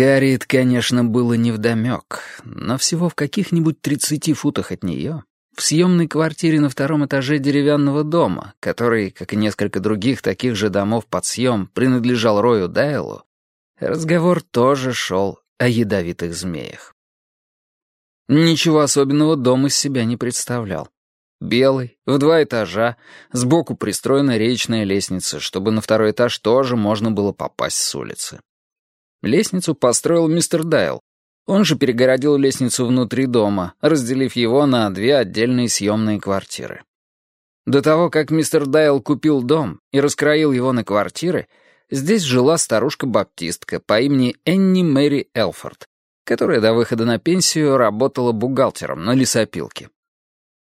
Гарри конечно, было невдомёк, но всего в каких-нибудь тридцати футах от неё, в съемной квартире на втором этаже деревянного дома, который, как и несколько других таких же домов под съем, принадлежал Рою Дайлу, разговор тоже шел о ядовитых змеях. Ничего особенного дом из себя не представлял. Белый, в два этажа, сбоку пристроена речная лестница, чтобы на второй этаж тоже можно было попасть с улицы. Лестницу построил мистер Дайл. Он же перегородил лестницу внутри дома, разделив его на две отдельные съемные квартиры. До того, как мистер Дайл купил дом и раскроил его на квартиры, здесь жила старушка-баптистка по имени Энни Мэри Элфорд, которая до выхода на пенсию работала бухгалтером на лесопилке.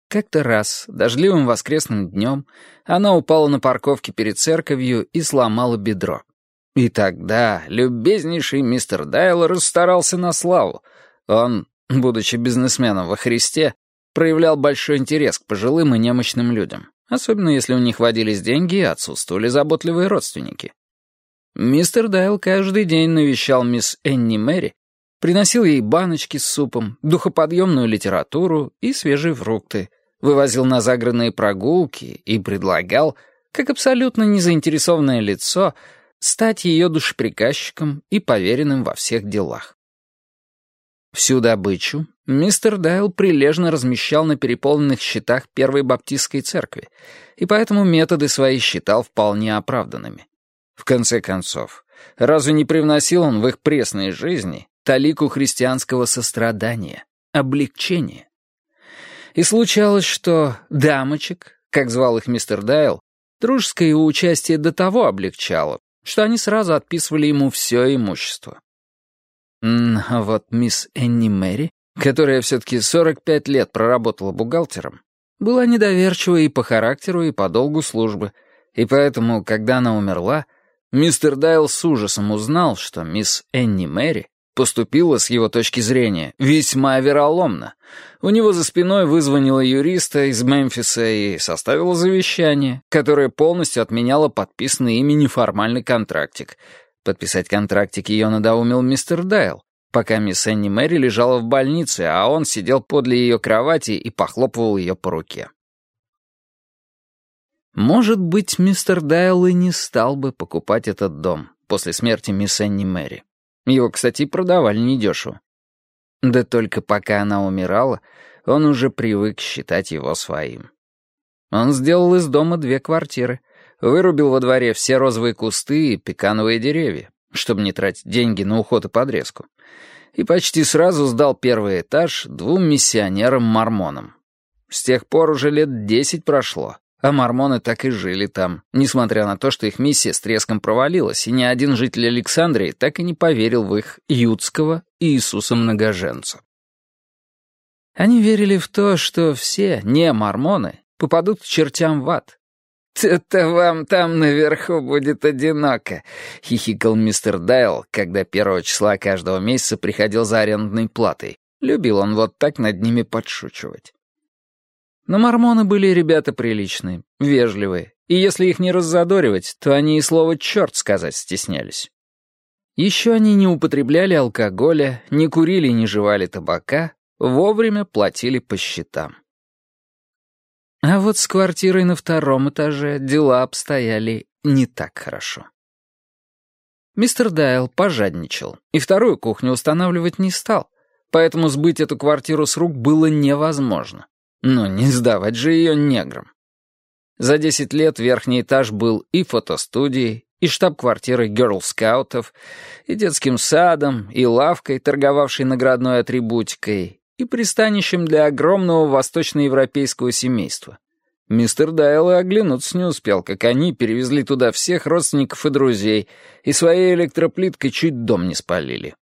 Как-то раз, дождливым воскресным днем, она упала на парковке перед церковью и сломала бедро. И тогда любезнейший мистер Дайл расстарался на славу. Он, будучи бизнесменом во Христе, проявлял большой интерес к пожилым и немощным людям, особенно если у них водились деньги и отсутствовали заботливые родственники. Мистер Дайл каждый день навещал мисс Энни Мэри, приносил ей баночки с супом, духоподъемную литературу и свежие фрукты, вывозил на загранные прогулки и предлагал, как абсолютно незаинтересованное лицо, стать ее душеприказчиком и поверенным во всех делах. Всю добычу мистер Дайл прилежно размещал на переполненных счетах Первой Баптистской церкви, и поэтому методы свои считал вполне оправданными. В конце концов, разве не привносил он в их пресной жизни талику христианского сострадания, облегчения? И случалось, что дамочек, как звал их мистер Дайл, дружеское его участие до того облегчало, что они сразу отписывали ему все имущество. А вот мисс Энни Мэри, которая все-таки 45 лет проработала бухгалтером, была недоверчива и по характеру, и по долгу службы, и поэтому, когда она умерла, мистер Дайл с ужасом узнал, что мисс Энни Мэри поступила, с его точки зрения, весьма вероломно. У него за спиной вызвонила юриста из Мемфиса и составила завещание, которое полностью отменяло подписанный ими неформальный контрактик. Подписать контрактик ее надоумил мистер Дайл, пока мисс Энни Мэри лежала в больнице, а он сидел подле ее кровати и похлопывал ее по руке. Может быть, мистер Дайл и не стал бы покупать этот дом после смерти мисс Энни Мэри. Его, кстати, продавали недешево. Да только пока она умирала, он уже привык считать его своим. Он сделал из дома две квартиры, вырубил во дворе все розовые кусты и пекановые деревья, чтобы не тратить деньги на уход и подрезку, и почти сразу сдал первый этаж двум миссионерам-мормонам. С тех пор уже лет десять прошло, а мормоны так и жили там, несмотря на то, что их миссия с треском провалилась, и ни один житель Александрии так и не поверил в их ютского Иисуса-многоженца. Они верили в то, что все не мормоны попадут к чертям в ад. «Это вам там наверху будет одиноко», — хихикал мистер Дайл, когда первого числа каждого месяца приходил за арендной платой. Любил он вот так над ними подшучивать. Но мормоны были ребята приличные, вежливые, и если их не раззадоривать, то они и слово «черт» сказать стеснялись. Еще они не употребляли алкоголя, не курили и не жевали табака, вовремя платили по счетам. А вот с квартирой на втором этаже дела обстояли не так хорошо. Мистер Дайл пожадничал и вторую кухню устанавливать не стал, поэтому сбыть эту квартиру с рук было невозможно. Но не сдавать же ее неграм. За 10 лет верхний этаж был и фотостудией, и штаб-квартирой герл-скаутов, и детским садом, и лавкой, торговавшей наградной атрибутикой, и пристанищем для огромного восточноевропейского семейства. Мистер Дайл и оглянуться не успел, как они перевезли туда всех родственников и друзей, и своей электроплиткой чуть дом не спалили.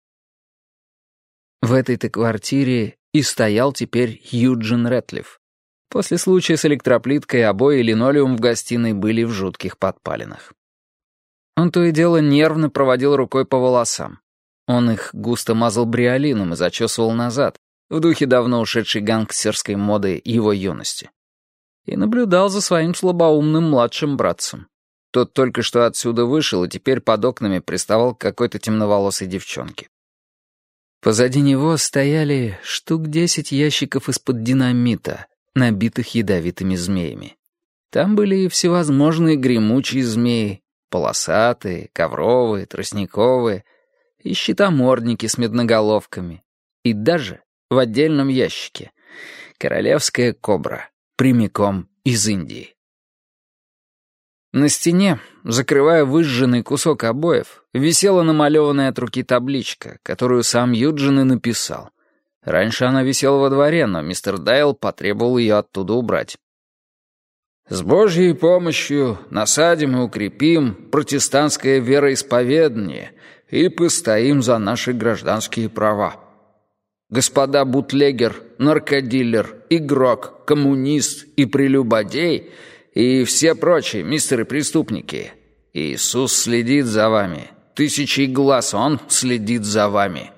В этой-то квартире и стоял теперь Юджин Рэтлиф. После случая с электроплиткой обои и линолеум в гостиной были в жутких подпалинах. Он то и дело нервно проводил рукой по волосам. Он их густо мазал бриолином и зачесывал назад, в духе давно ушедшей гангстерской моды его юности. И наблюдал за своим слабоумным младшим братцем. Тот только что отсюда вышел и теперь под окнами приставал к какой-то темноволосой девчонке. Позади него стояли штук десять ящиков из-под динамита, набитых ядовитыми змеями. Там были и всевозможные гремучие змеи, полосатые, ковровые, тростниковые, и щитомордники с медноголовками. И даже в отдельном ящике королевская кобра, прямиком из Индии. На стене, закрывая выжженный кусок обоев, висела намалеванная от руки табличка, которую сам Юджин и написал. Раньше она висела во дворе, но мистер Дайл потребовал ее оттуда убрать. «С Божьей помощью насадим и укрепим протестантское вероисповедание и постоим за наши гражданские права. Господа бутлегер, наркодилер, игрок, коммунист и прелюбодей — и все прочие мистеры-преступники. Иисус следит за вами. Тысячи глаз Он следит за вами.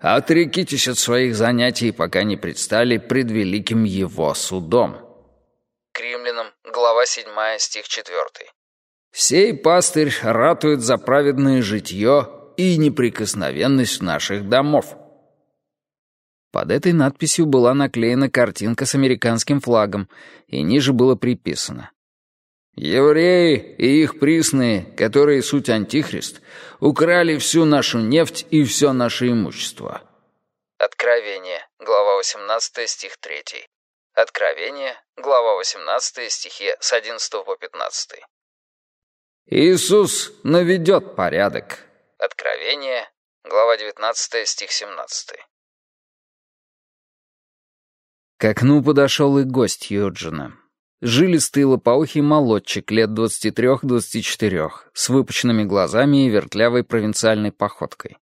Отрекитесь от своих занятий, пока не предстали пред великим Его судом». К римлянам, глава 7, стих 4. «Сей пастырь ратует за праведное житье и неприкосновенность наших домов». Под этой надписью была наклеена картинка с американским флагом, и ниже было приписано. «Евреи и их присные, которые суть антихрист, украли всю нашу нефть и все наше имущество». Откровение, глава 18, стих 3. Откровение, глава 18, стихи с 11 по 15. «Иисус наведет порядок». Откровение, глава 19, стих 17. К окну подошел и гость Юджина. Жилистый лопоухий молодчик лет 23-24, с выпученными глазами и вертлявой провинциальной походкой.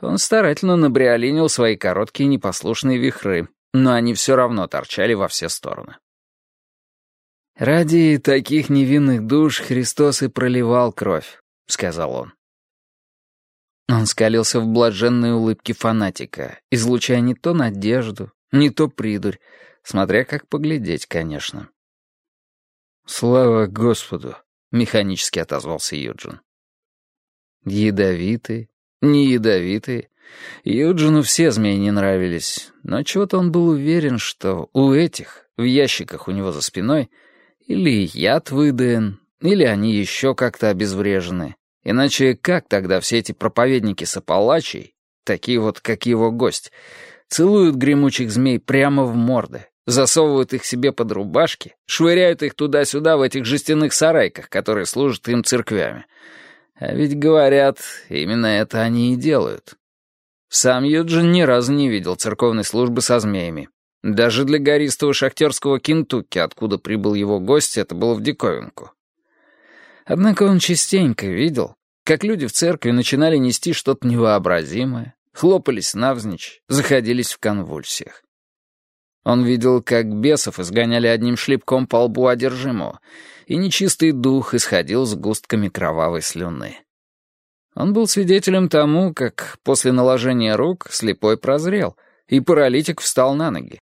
Он старательно набриолинил свои короткие непослушные вихры, но они все равно торчали во все стороны. «Ради таких невинных душ Христос и проливал кровь», — сказал он. Он скалился в блаженной улыбке фанатика, излучая не то надежду, не то придурь, смотря как поглядеть, конечно. «Слава Господу!» — механически отозвался Юджин. Ядовитые, не ядовитые. Юджину все змеи не нравились, но чего-то он был уверен, что у этих, в ящиках у него за спиной, или яд выдаен, или они еще как-то обезврежены. Иначе как тогда все эти проповедники с Апалачей, такие вот, как его гость, целуют гремучих змей прямо в морды, засовывают их себе под рубашки, швыряют их туда-сюда в этих жестяных сарайках, которые служат им церквями. А ведь, говорят, именно это они и делают. Сам Юджин ни разу не видел церковной службы со змеями. Даже для гористого шахтерского Кентукки, откуда прибыл его гость, это было в диковинку. Однако он частенько видел, как люди в церкви начинали нести что-то невообразимое, хлопались навзничь, заходились в конвульсиях. Он видел, как бесов изгоняли одним шлепком по лбу одержимого, и нечистый дух исходил с густками кровавой слюны. Он был свидетелем тому, как после наложения рук слепой прозрел, и паралитик встал на ноги.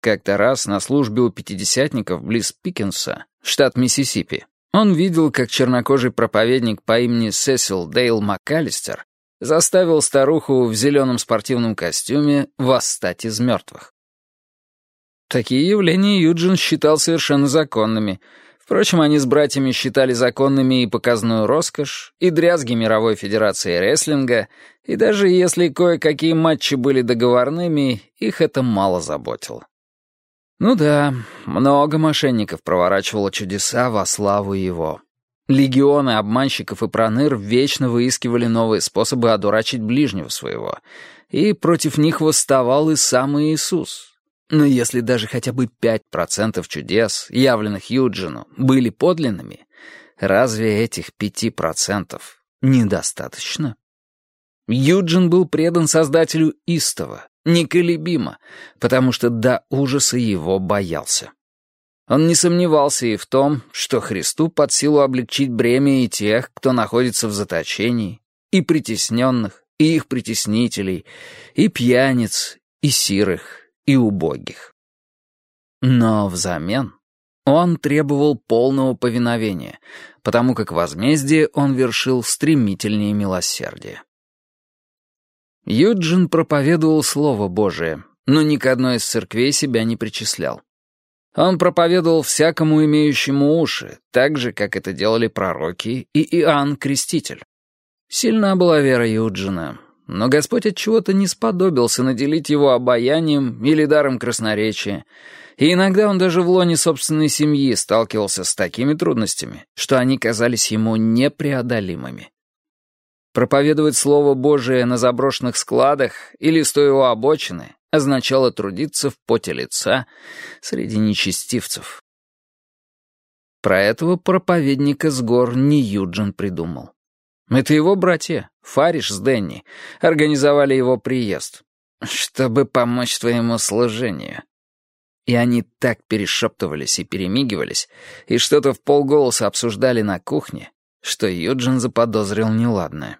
Как-то раз на службе у пятидесятников близ Пикенса, штат Миссисипи, он видел, как чернокожий проповедник по имени Сесил Дейл МакАлистер заставил старуху в зеленом спортивном костюме восстать из мертвых. Такие явления Юджин считал совершенно законными. Впрочем, они с братьями считали законными и показную роскошь, и дрязги Мировой Федерации Рестлинга, и даже если кое-какие матчи были договорными, их это мало заботило. Ну да, много мошенников проворачивало чудеса во славу его. Легионы обманщиков и проныр вечно выискивали новые способы одурачить ближнего своего, и против них восставал и сам Иисус. Но если даже хотя бы 5% чудес, явленных Юджину, были подлинными, разве этих 5% недостаточно? Юджин был предан создателю истово, неколебимо, потому что до ужаса его боялся. Он не сомневался и в том, что Христу под силу облегчить бремя и тех, кто находится в заточении, и притесненных, и их притеснителей, и пьяниц, и сирых, и убогих. Но взамен он требовал полного повиновения, потому как возмездие он вершил стремительнее милосердия. Юджин проповедовал Слово Божие, но ни к одной из церквей себя не причислял. Он проповедовал всякому имеющему уши, так же, как это делали пророки и Иоанн Креститель. Сильна была вера Юджина, но Господь от чего-то не сподобился наделить его обаянием или даром красноречия, и иногда он даже в лоне собственной семьи сталкивался с такими трудностями, что они казались ему непреодолимыми. Проповедовать Слово Божие на заброшенных складах или стоя у обочины означало трудиться в поте лица среди нечестивцев. Про этого проповедника с гор не Юджин придумал. Это его братья, Фариш с Денни, организовали его приезд, чтобы помочь твоему служению. И они так перешептывались и перемигивались, и что-то в полголоса обсуждали на кухне, что Юджин заподозрил неладное.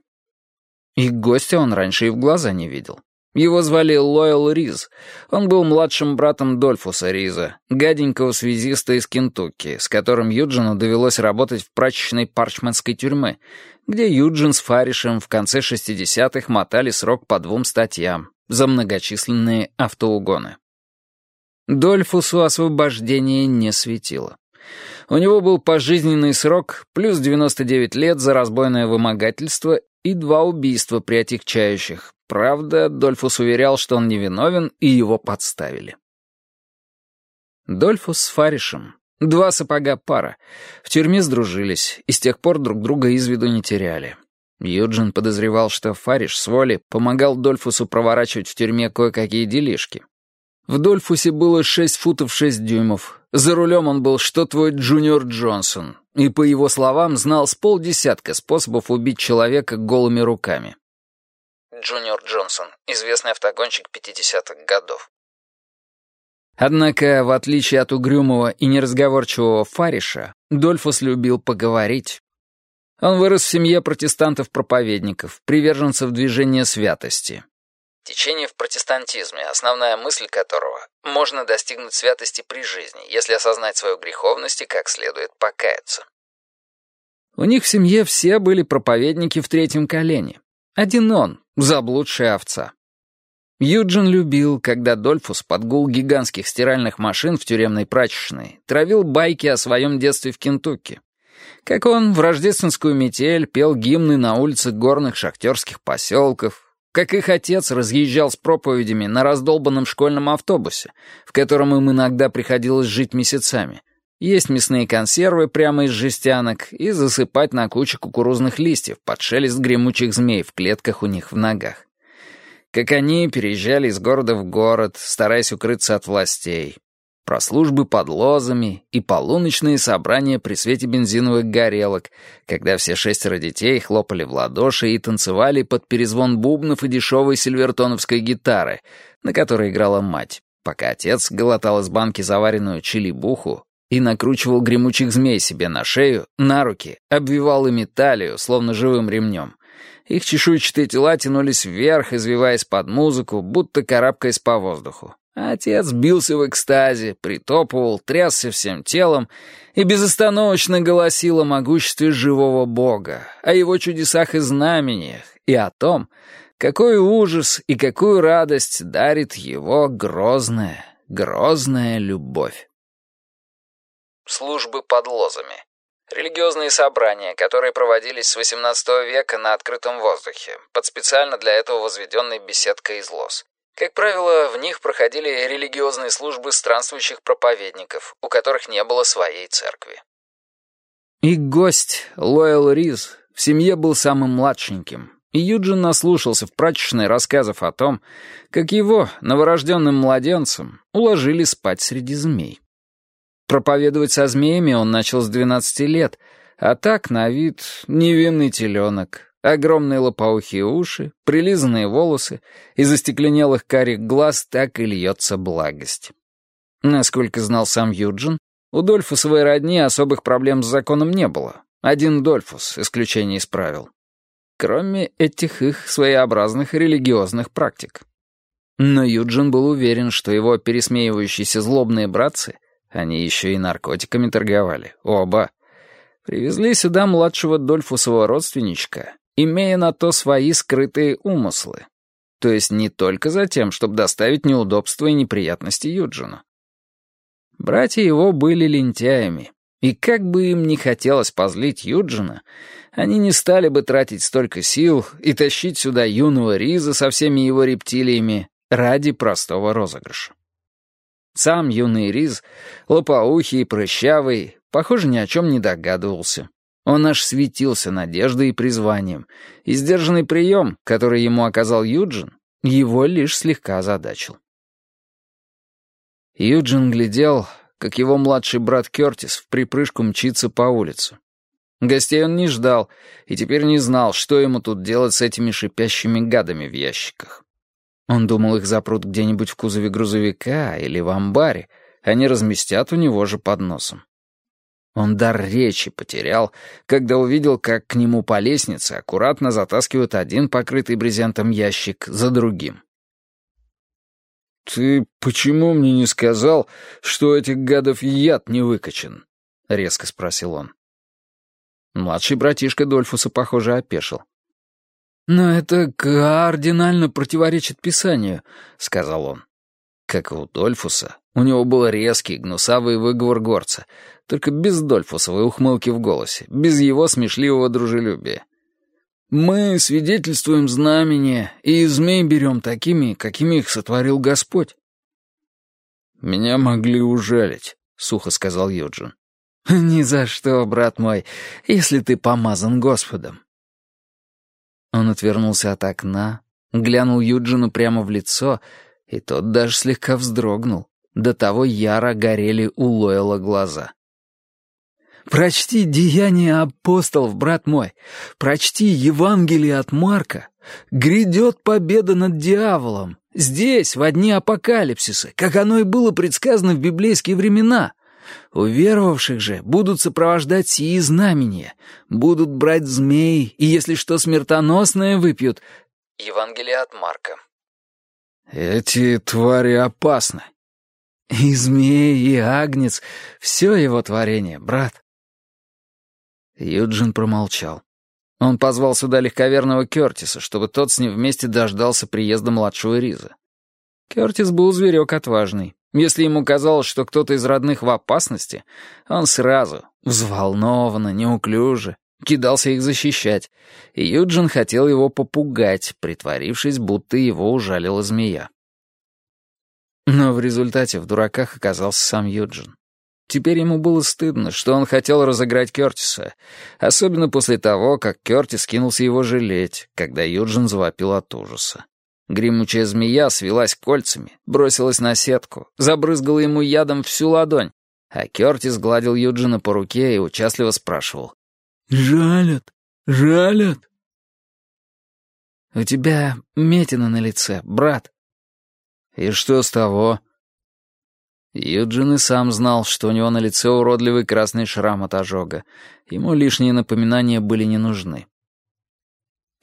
И гостя он раньше и в глаза не видел. Его звали Лойл Риз. Он был младшим братом Дольфуса Риза, гаденького связиста из Кентукки, с которым Юджину довелось работать в прачечной парчманской тюрьмы, где Юджин с Фаришем в конце 60-х мотали срок по двум статьям за многочисленные автоугоны. Дольфусу освобождение не светило. У него был пожизненный срок, плюс 99 лет за разбойное вымогательство и два убийства при отягчающих. Правда, Дольфус уверял, что он невиновен, и его подставили. Дольфус с Фаришем. Два сапога пара. В тюрьме сдружились, и с тех пор друг друга из виду не теряли. Юджин подозревал, что Фариш с воли помогал Дольфусу проворачивать в тюрьме кое-какие делишки. В Дольфусе было 6 футов 6 дюймов. За рулем он был что твой Джуниор Джонсон, и, по его словам, знал с полдесятка способов убить человека голыми руками. Джуниор Джонсон, известный автогонщик 50-х годов. Однако, в отличие от угрюмого и неразговорчивого Фариша, Дольфус любил поговорить. Он вырос в семье протестантов-проповедников, приверженцев движения святости. Течение в протестантизме, основная мысль которого — можно достигнуть святости при жизни, если осознать свою греховность и как следует покаяться. У них в семье все были проповедники в третьем колене. Один он, заблудшая овца. Юджин любил, когда Дольфус под гул гигантских стиральных машин в тюремной прачечной травил байки о своем детстве в Кентукки. Как он в рождественскую метель пел гимны на улицах горных шахтерских поселков, как их отец разъезжал с проповедями на раздолбанном школьном автобусе, в котором им иногда приходилось жить месяцами, есть мясные консервы прямо из жестянок и засыпать на кучу кукурузных листьев под шелест гремучих змей в клетках у них в ногах. Как они переезжали из города в город, стараясь укрыться от властей. Про службы под лозами и полуночные собрания при свете бензиновых горелок, когда все шестеро детей хлопали в ладоши и танцевали под перезвон бубнов и дешевой сильвертоновской гитары, на которой играла мать, пока отец глотал из банки заваренную чили-буху и накручивал гремучих змей себе на шею, на руки, обвивал ими талию, словно живым ремнем. Их чешуйчатые тела тянулись вверх, извиваясь под музыку, будто карабкаясь по воздуху. Отец бился в экстазе, притопывал, трясся всем телом и безостановочно голосил о могуществе живого Бога, о его чудесах и знамениях, и о том, какой ужас и какую радость дарит его грозная, грозная любовь службы под лозами. Религиозные собрания, которые проводились с XVIII века на открытом воздухе, под специально для этого возведенной беседкой из лоз. Как правило, в них проходили религиозные службы странствующих проповедников, у которых не было своей церкви. И гость, Лоэл Риз, в семье был самым младшеньким, и Юджин наслушался в прачечной рассказов о том, как его, новорожденным младенцем, уложили спать среди змей. Проповедовать со змеями он начал с 12 лет, а так на вид невинный теленок, огромные лопоухие уши, прилизанные волосы, из остекленелых карих глаз так и льется благость. Насколько знал сам Юджин, у Дольфусовой родни особых проблем с законом не было. Один Дольфус исключение исправил. Кроме этих их своеобразных религиозных практик. Но Юджин был уверен, что его пересмеивающиеся злобные братцы — они еще и наркотиками торговали. Оба. Привезли сюда младшего Дольфусового родственничка, имея на то свои скрытые умыслы. то есть не только за тем, чтобы доставить неудобства и неприятности Юджину. Братья его были лентяями, и как бы им ни хотелось позлить Юджина, они не стали бы тратить столько сил и тащить сюда юного Риза со всеми его рептилиями ради простого розыгрыша. Сам юный Риз, лопоухий и прыщавый, похоже, ни о чем не догадывался. Он аж светился надеждой и призванием, и сдержанный прием, который ему оказал Юджин, его лишь слегка озадачил. Юджин глядел, как его младший брат Кертис в припрыжку мчится по улице. Гостей он не ждал и теперь не знал, что ему тут делать с этими шипящими гадами в ящиках. Он думал, их запрут где-нибудь в кузове грузовика или в амбаре, они разместят у него же под носом. Он дар речи потерял, когда увидел, как к нему по лестнице аккуратно затаскивают один покрытый брезентом ящик за другим. «Ты почему мне не сказал, что этих гадов яд не выкачан?» — резко спросил он. Младший братишка Дольфуса, похоже, опешил. «Но это кардинально противоречит Писанию», — сказал он. Как и у Дольфуса, у него был резкий, гнусавый выговор горца, только без Дольфусовой ухмылки в голосе, без его смешливого дружелюбия. «Мы свидетельствуем знамения, и змей берем такими, какими их сотворил Господь». «Меня могли ужалить», — сухо сказал Юджин. «Ни за что, брат мой, если ты помазан Господом». Он отвернулся от окна, глянул Юджину прямо в лицо, и тот даже слегка вздрогнул. До того яро горели у Лойла глаза. «Прочти «Деяния апостолов», брат мой. Прочти Евангелие от Марка. Грядет победа над дьяволом. Здесь, в дни апокалипсиса, как оно и было предсказано в библейские времена. Уверовавших же будут сопровождать сии знамения, будут брать змей, и если что смертоносное выпьют. Евангелие от Марка. Эти твари опасны. И змей, и агнец — все его творение, брат. Юджин промолчал. Он позвал сюда легковерного Кертиса, чтобы тот с ним вместе дождался приезда младшего Риза. Кертис был зверек отважный. Если ему казалось, что кто-то из родных в опасности, он сразу, взволнованно, неуклюже, кидался их защищать, и Юджин хотел его попугать, притворившись, будто его ужалила змея. Но в результате в дураках оказался сам Юджин. Теперь ему было стыдно, что он хотел разыграть Кертиса, особенно после того, как Кертис кинулся его жалеть, когда Юджин завопил от ужаса. Гремучая змея свелась кольцами, бросилась на сетку, забрызгала ему ядом всю ладонь, а Кертис гладил Юджина по руке и участливо спрашивал. «Жалят? Жалят?» «У тебя метина на лице, брат». «И что с того?» Юджин и сам знал, что у него на лице уродливый красный шрам от ожога. Ему лишние напоминания были не нужны.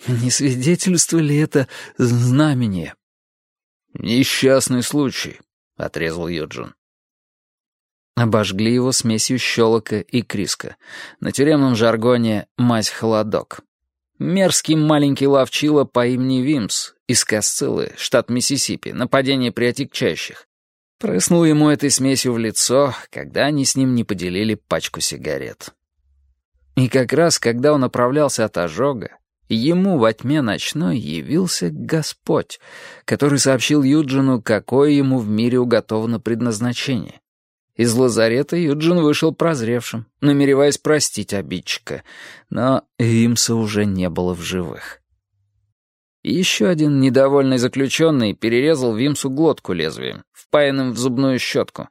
Не свидетельство ли это знамение? «Несчастный случай», — отрезал Юджин. Обожгли его смесью щелока и криска. На тюремном жаргоне «мазь-холодок». Мерзкий маленький ловчило по имени Вимс из Касцилы, штат Миссисипи, нападение при отягчающих. Прыснул ему этой смесью в лицо, когда они с ним не поделили пачку сигарет. И как раз, когда он оправлялся от ожога, Ему во тьме ночной явился Господь, который сообщил Юджину, какое ему в мире уготовано предназначение. Из лазарета Юджин вышел прозревшим, намереваясь простить обидчика, но Вимса уже не было в живых. еще один недовольный заключенный перерезал Вимсу глотку лезвием, впаянным в зубную щетку,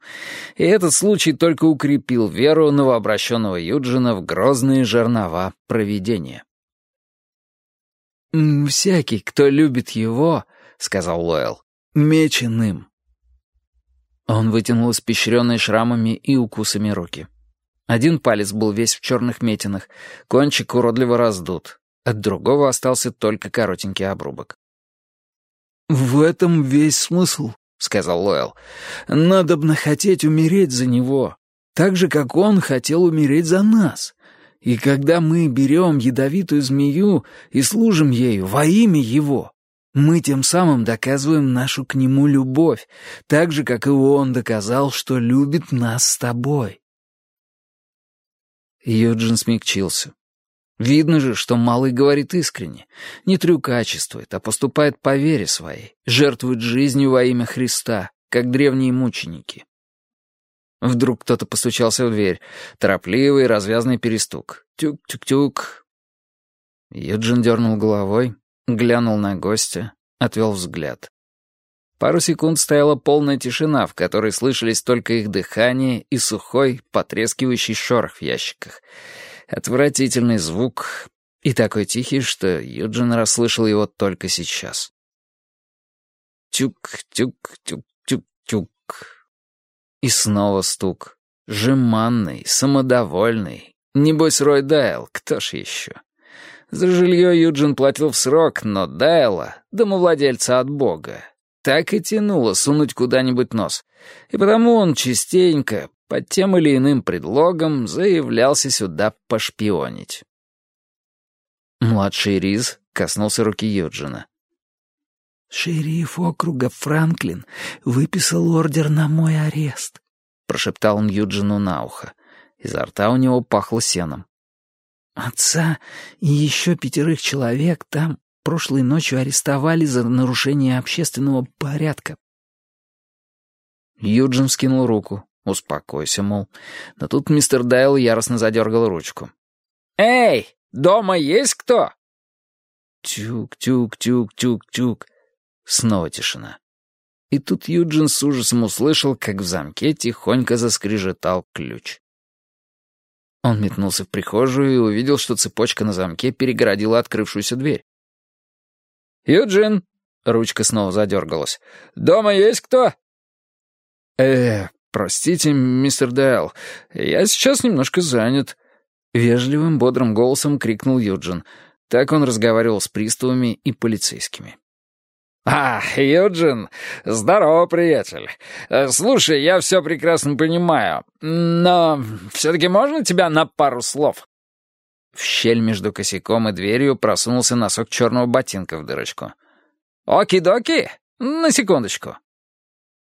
и этот случай только укрепил веру новообращенного Юджина в грозные жернова провидения. «Всякий, кто любит его, — сказал Лоэл, — мечен им». Он вытянул испещренные шрамами и укусами руки. Один палец был весь в черных метинах, кончик уродливо раздут. От другого остался только коротенький обрубок. «В этом весь смысл», — сказал Лоэл. «Надобно хотеть умереть за него, так же, как он хотел умереть за нас. И когда мы берем ядовитую змею и служим ею во имя его, Мы тем самым доказываем нашу к нему любовь, так же, как и он доказал, что любит нас с тобой. Юджин смягчился. Видно же, что малый говорит искренне, не трюкачествует, а поступает по вере своей, жертвует жизнью во имя Христа, как древние мученики. Вдруг кто-то постучался в дверь. Торопливый, развязный перестук. Тюк-тюк-тюк. Юджин дернул головой, глянул на гостя, отвел взгляд. Пару секунд стояла полная тишина, в которой слышались только их дыхание и сухой, потрескивающий шорох в ящиках. Отвратительный звук и такой тихий, что Юджин расслышал его только сейчас. Тюк-тюк-тюк-тюк-тюк. И снова стук. Жеманный, самодовольный. Небось, Рой Дайл, кто ж еще? За жилье Юджин платил в срок, но Дайла, домовладельца от бога, так и тянуло сунуть куда-нибудь нос. И потому он частенько, под тем или иным предлогом, заявлялся сюда пошпионить. Младший Риз коснулся руки Юджина. «Шериф округа Франклин выписал ордер на мой арест», — прошептал он Юджину на ухо. Изо рта у него пахло сеном. «Отца и еще пятерых человек там прошлой ночью арестовали за нарушение общественного порядка». Юджин скинул руку. «Успокойся, мол». Но тут мистер Дайл яростно задергал ручку. «Эй, дома есть кто?» Тюк-тюк-тюк-тюк-тюк. Снова тишина. И тут Юджин с ужасом услышал, как в замке тихонько заскрежетал ключ. Он метнулся в прихожую и увидел, что цепочка на замке перегородила открывшуюся дверь. «Юджин!» — ручка снова задергалась. «Дома есть кто?» «Э, простите, мистер Дайл, я сейчас немножко занят», — вежливым, бодрым голосом крикнул Юджин. Так он разговаривал с приставами и полицейскими. «А, Юджин, здорово, приятель. Э, слушай, я все прекрасно понимаю, но все-таки можно тебя на пару слов?» В щель между косяком и дверью просунулся носок черного ботинка в дырочку. «Оки-доки? На секундочку».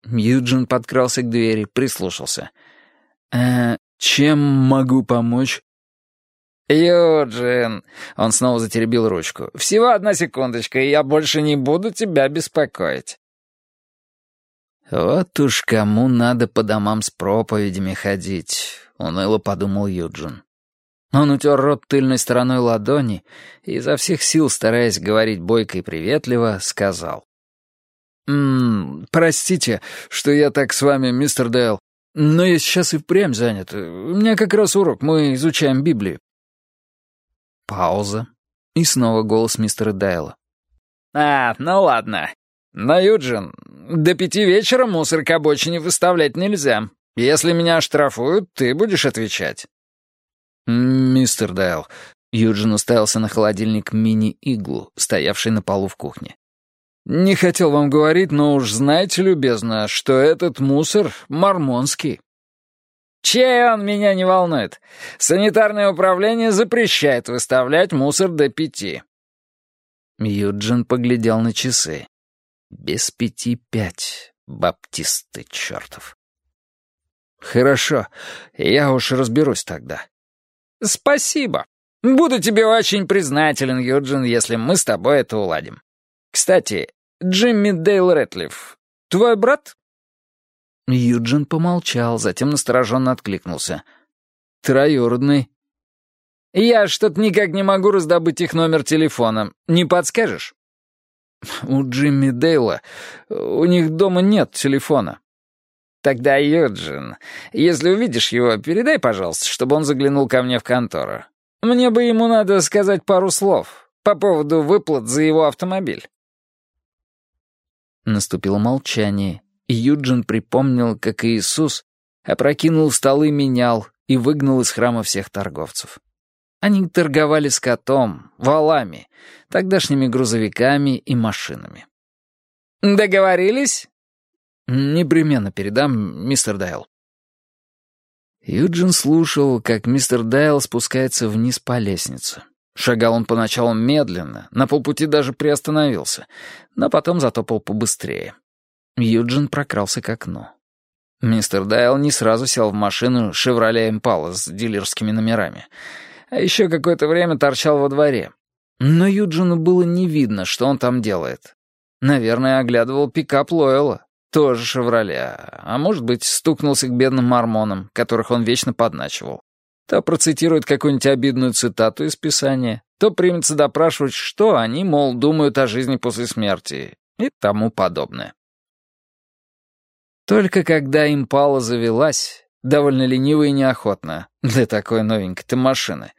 Юджин подкрался к двери, прислушался. «Э, чем могу помочь?» «Юджин!» — он снова затеребил ручку. «Всего одна секундочка, и я больше не буду тебя беспокоить». «Вот уж кому надо по домам с проповедями ходить», — уныло подумал Юджин. Он утер рот тыльной стороной ладони и, изо всех сил стараясь говорить бойко и приветливо, сказал. «М -м, «Простите, что я так с вами, мистер Дейл, но я сейчас и впрямь занят. У меня как раз урок, мы изучаем Библию». Пауза. И снова голос мистера Дайла. «А, ну ладно. Но, Юджин, до пяти вечера мусор к обочине выставлять нельзя. Если меня оштрафуют, ты будешь отвечать». «Мистер Дайл», — Юджин уставился на холодильник мини-иглу, стоявший на полу в кухне. «Не хотел вам говорить, но уж знаете, любезно, что этот мусор мормонский». «Чей он меня не волнует? Санитарное управление запрещает выставлять мусор до пяти». Юджин поглядел на часы. «Без пяти пять, баптисты чертов». «Хорошо, я уж разберусь тогда». «Спасибо. Буду тебе очень признателен, Юджин, если мы с тобой это уладим. Кстати, Джимми Дейл Рэтлиф, твой брат?» Юджин помолчал, затем настороженно откликнулся. «Троюродный». «Я что-то никак не могу раздобыть их номер телефона. Не подскажешь?» «У Джимми Дейла. У них дома нет телефона». «Тогда, Юджин, если увидишь его, передай, пожалуйста, чтобы он заглянул ко мне в контору. Мне бы ему надо сказать пару слов по поводу выплат за его автомобиль». Наступило молчание, и Юджин припомнил, как Иисус опрокинул столы менял и выгнал из храма всех торговцев. Они торговали скотом, валами, тогдашними грузовиками и машинами. «Договорились?» «Непременно передам, мистер Дайл». Юджин слушал, как мистер Дайл спускается вниз по лестнице. Шагал он поначалу медленно, на полпути даже приостановился, но потом затопал побыстрее. Юджин прокрался к окну. Мистер Дайл не сразу сел в машину «Шевроле Импала» с дилерскими номерами, а еще какое-то время торчал во дворе. Но Юджину было не видно, что он там делает. Наверное, оглядывал пикап Лойла, тоже «Шевроле», а может быть, стукнулся к бедным мормонам, которых он вечно подначивал. То процитирует какую-нибудь обидную цитату из Писания, то примется допрашивать, что они, мол, думают о жизни после смерти и тому подобное. Только когда импала завелась, довольно лениво и неохотно для такой новенькой-то машины,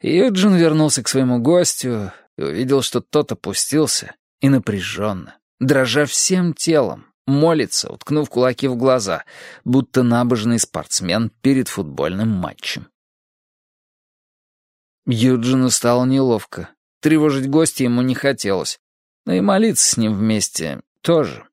Юджин вернулся к своему гостю и увидел, что тот опустился и напряженно, дрожа всем телом, молится, уткнув кулаки в глаза, будто набожный спортсмен перед футбольным матчем. Юджину стало неловко. Тревожить гостя ему не хотелось. Но и молиться с ним вместе тоже.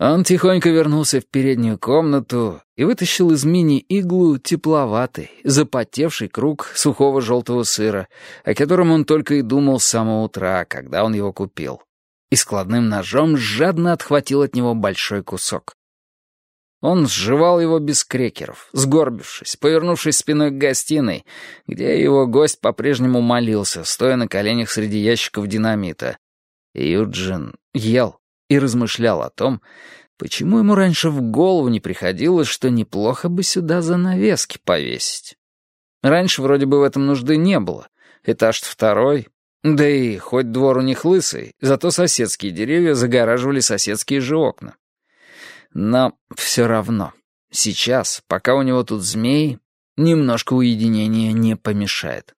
Он тихонько вернулся в переднюю комнату и вытащил из мини-иглу тепловатый, запотевший круг сухого желтого сыра, о котором он только и думал с самого утра, когда он его купил и складным ножом жадно отхватил от него большой кусок. Он сживал его без крекеров, сгорбившись, повернувшись спиной к гостиной, где его гость по-прежнему молился, стоя на коленях среди ящиков динамита. Юджин ел и размышлял о том, почему ему раньше в голову не приходило, что неплохо бы сюда занавески повесить. Раньше вроде бы в этом нужды не было. Этаж второй, да и хоть двор у них лысый, зато соседские деревья загораживали соседские же окна. Но все равно, сейчас, пока у него тут змеи, немножко уединения не помешает.